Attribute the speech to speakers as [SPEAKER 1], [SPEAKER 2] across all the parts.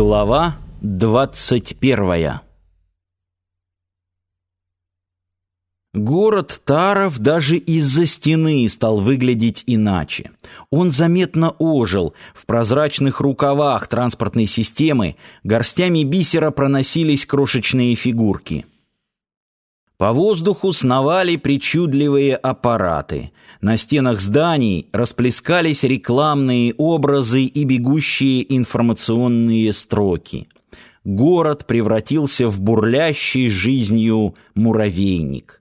[SPEAKER 1] Глава двадцать первая Город Таров даже из-за стены стал выглядеть иначе. Он заметно ожил, в прозрачных рукавах транспортной системы горстями бисера проносились крошечные фигурки. По воздуху сновали причудливые аппараты. На стенах зданий расплескались рекламные образы и бегущие информационные строки. Город превратился в бурлящий жизнью муравейник.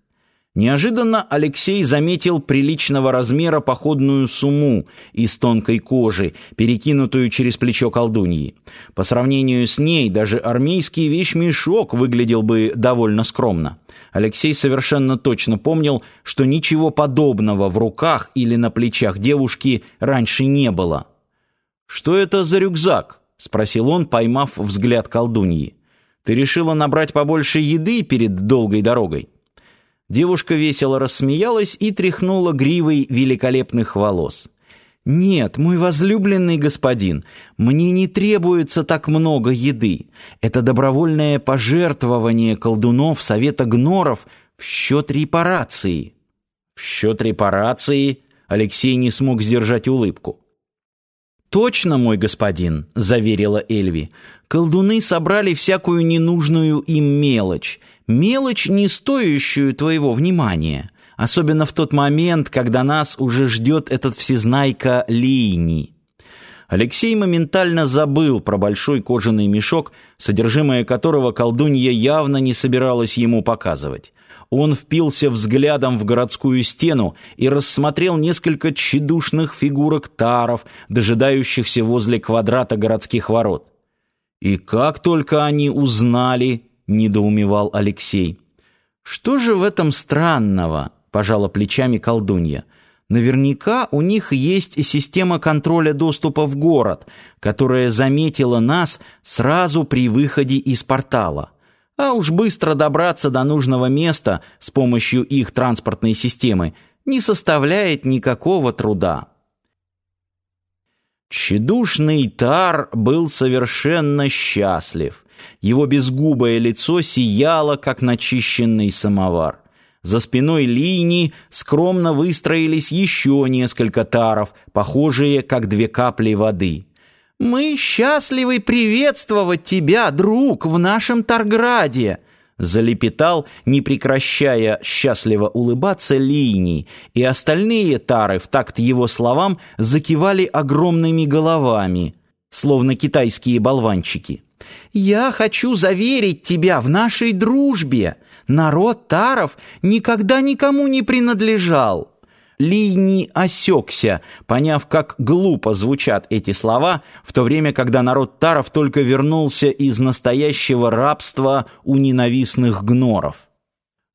[SPEAKER 1] Неожиданно Алексей заметил приличного размера походную сумму из тонкой кожи, перекинутую через плечо колдуньи. По сравнению с ней даже армейский вещмешок выглядел бы довольно скромно. Алексей совершенно точно помнил, что ничего подобного в руках или на плечах девушки раньше не было. «Что это за рюкзак?» — спросил он, поймав взгляд колдуньи. «Ты решила набрать побольше еды перед долгой дорогой?» Девушка весело рассмеялась и тряхнула гривой великолепных волос. «Нет, мой возлюбленный господин, мне не требуется так много еды. Это добровольное пожертвование колдунов Совета Гноров в счет репарации». «В счет репарации?» Алексей не смог сдержать улыбку. «Точно, мой господин», — заверила Эльви. «Колдуны собрали всякую ненужную им мелочь, мелочь, не стоящую твоего внимания, особенно в тот момент, когда нас уже ждет этот всезнайка Лини». Алексей моментально забыл про большой кожаный мешок, содержимое которого колдунья явно не собиралась ему показывать. Он впился взглядом в городскую стену и рассмотрел несколько тщедушных фигурок таров, дожидающихся возле квадрата городских ворот. «И как только они узнали», — недоумевал Алексей. «Что же в этом странного?» — пожала плечами колдунья. «Наверняка у них есть система контроля доступа в город, которая заметила нас сразу при выходе из портала». А уж быстро добраться до нужного места с помощью их транспортной системы не составляет никакого труда. Тщедушный Тар был совершенно счастлив. Его безгубое лицо сияло, как начищенный самовар. За спиной Лини скромно выстроились еще несколько таров, похожие, как две капли воды. «Мы счастливы приветствовать тебя, друг, в нашем Тарграде!» Залепетал, не прекращая счастливо улыбаться линий, и остальные тары в такт его словам закивали огромными головами, словно китайские болванчики. «Я хочу заверить тебя в нашей дружбе. Народ таров никогда никому не принадлежал». Лини осекся, поняв, как глупо звучат эти слова, в то время, когда народ Таров только вернулся из настоящего рабства у ненавистных гноров.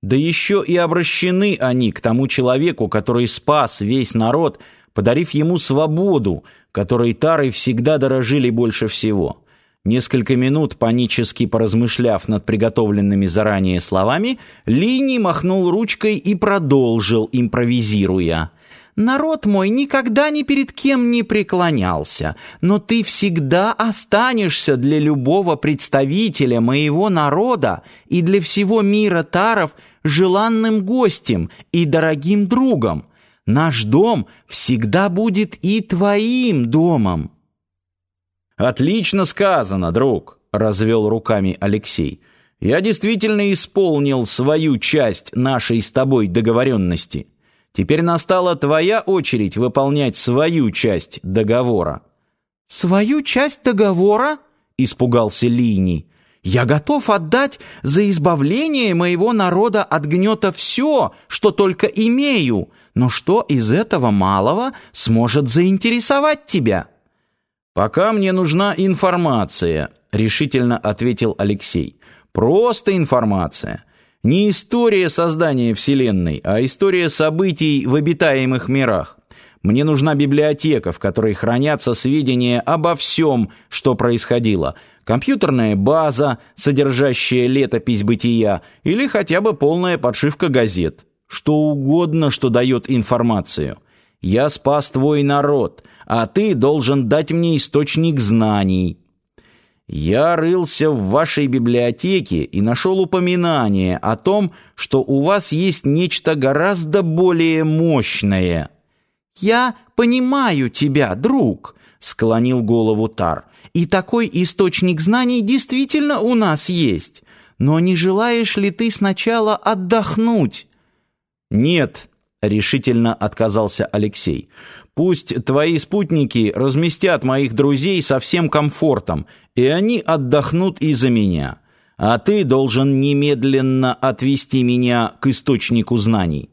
[SPEAKER 1] Да еще и обращены они к тому человеку, который спас весь народ, подарив ему свободу, которой Тары всегда дорожили больше всего. Несколько минут, панически поразмышляв над приготовленными заранее словами, Лини махнул ручкой и продолжил, импровизируя. «Народ мой никогда ни перед кем не преклонялся, но ты всегда останешься для любого представителя моего народа и для всего мира таров желанным гостем и дорогим другом. Наш дом всегда будет и твоим домом».
[SPEAKER 2] «Отлично сказано, друг», — развел руками Алексей. «Я действительно исполнил свою часть нашей с тобой договоренности. Теперь настала твоя очередь выполнять свою часть договора».
[SPEAKER 1] «Свою часть договора?» — испугался Линий. «Я готов отдать за избавление моего народа от гнета все, что только имею, но что из этого малого сможет заинтересовать тебя?»
[SPEAKER 2] «Пока мне нужна информация», — решительно ответил Алексей. «Просто информация. Не история создания Вселенной, а история событий в обитаемых мирах. Мне нужна библиотека, в которой хранятся сведения обо всем, что происходило, компьютерная база, содержащая летопись бытия, или хотя бы полная подшивка газет. Что угодно, что дает информацию. Я спас твой народ, а ты должен дать мне источник знаний».
[SPEAKER 1] Я рылся в вашей библиотеке и нашел упоминание о том, что у вас есть нечто гораздо более мощное. Я понимаю тебя, друг, склонил голову Тар. И такой источник знаний действительно у нас есть. Но не желаешь ли ты сначала отдохнуть?
[SPEAKER 2] Нет, решительно отказался Алексей. Пусть твои спутники разместят моих друзей со всем комфортом, и они отдохнут из-за меня. А ты должен немедленно отвести меня к источнику знаний.